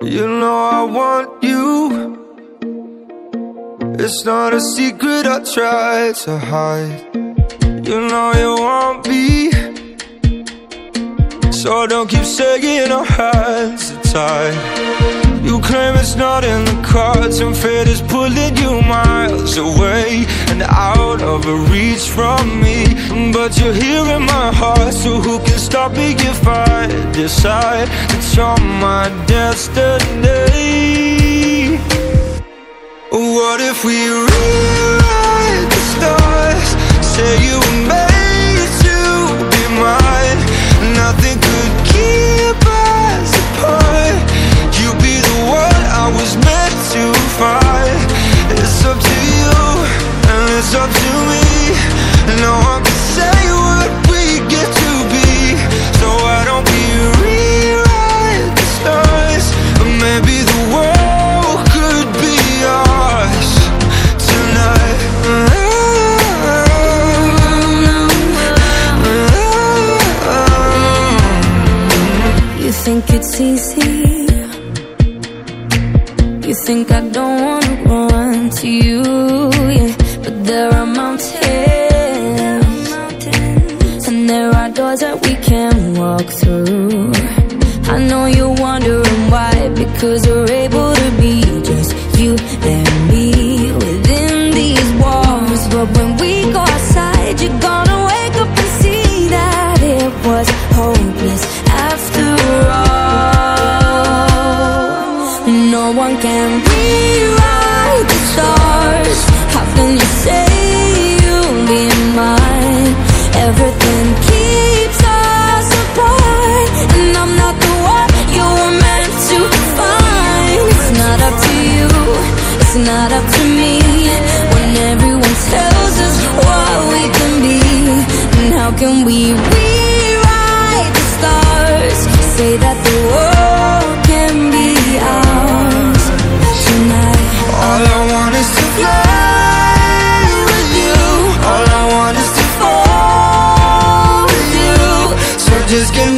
You know I want you. It's not a secret I try to hide. You know you want me. So don't keep saying our hands tied you claim it's not in the cards. And fate is pulling you miles away out of reach from me But you're here in my heart So who can stop me if I decide That you're my destiny? What if we rewrite the stars? Say you up to me. No one can say what we get to be. So why don't we rewrite the stars? Maybe the world could be ours tonight. You think it's easy? You think I don't wanna run to you, yeah But there are mountains And there are doors that we can walk through I know you're wondering why Because we're able to be just you and me Within these walls But when we go outside You're gonna wake up and see that it was hopeless after all. no one can rewrite not up to me When everyone tells us what we can be And how can we the stars Say that the world can be ours tonight. All I want is to fly with you. All I want is to fall with you. So just give